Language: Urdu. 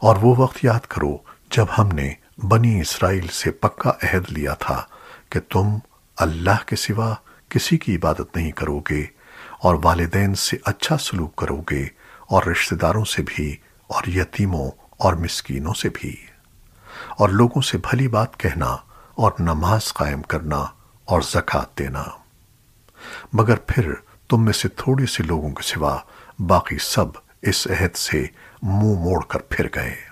اور وہ وقت یاد کرو جب ہم نے بنی اسرائیل سے پکا عہد لیا تھا کہ تم اللہ کے سوا کسی کی عبادت نہیں کرو گے اور والدین سے اچھا سلوک کرو گے اور رشتہ داروں سے بھی اور یتیموں اور مسکینوں سے بھی۔ اور لوگوں سے بھلی بات کہنا اور نماز قائم کرنا اور زکوٰۃ دینا۔ مگر پھر تم میں سے تھوڑے سے لوگوں کے سوا باقی سب اس عہد سے منہ موڑ کر پھر گئے۔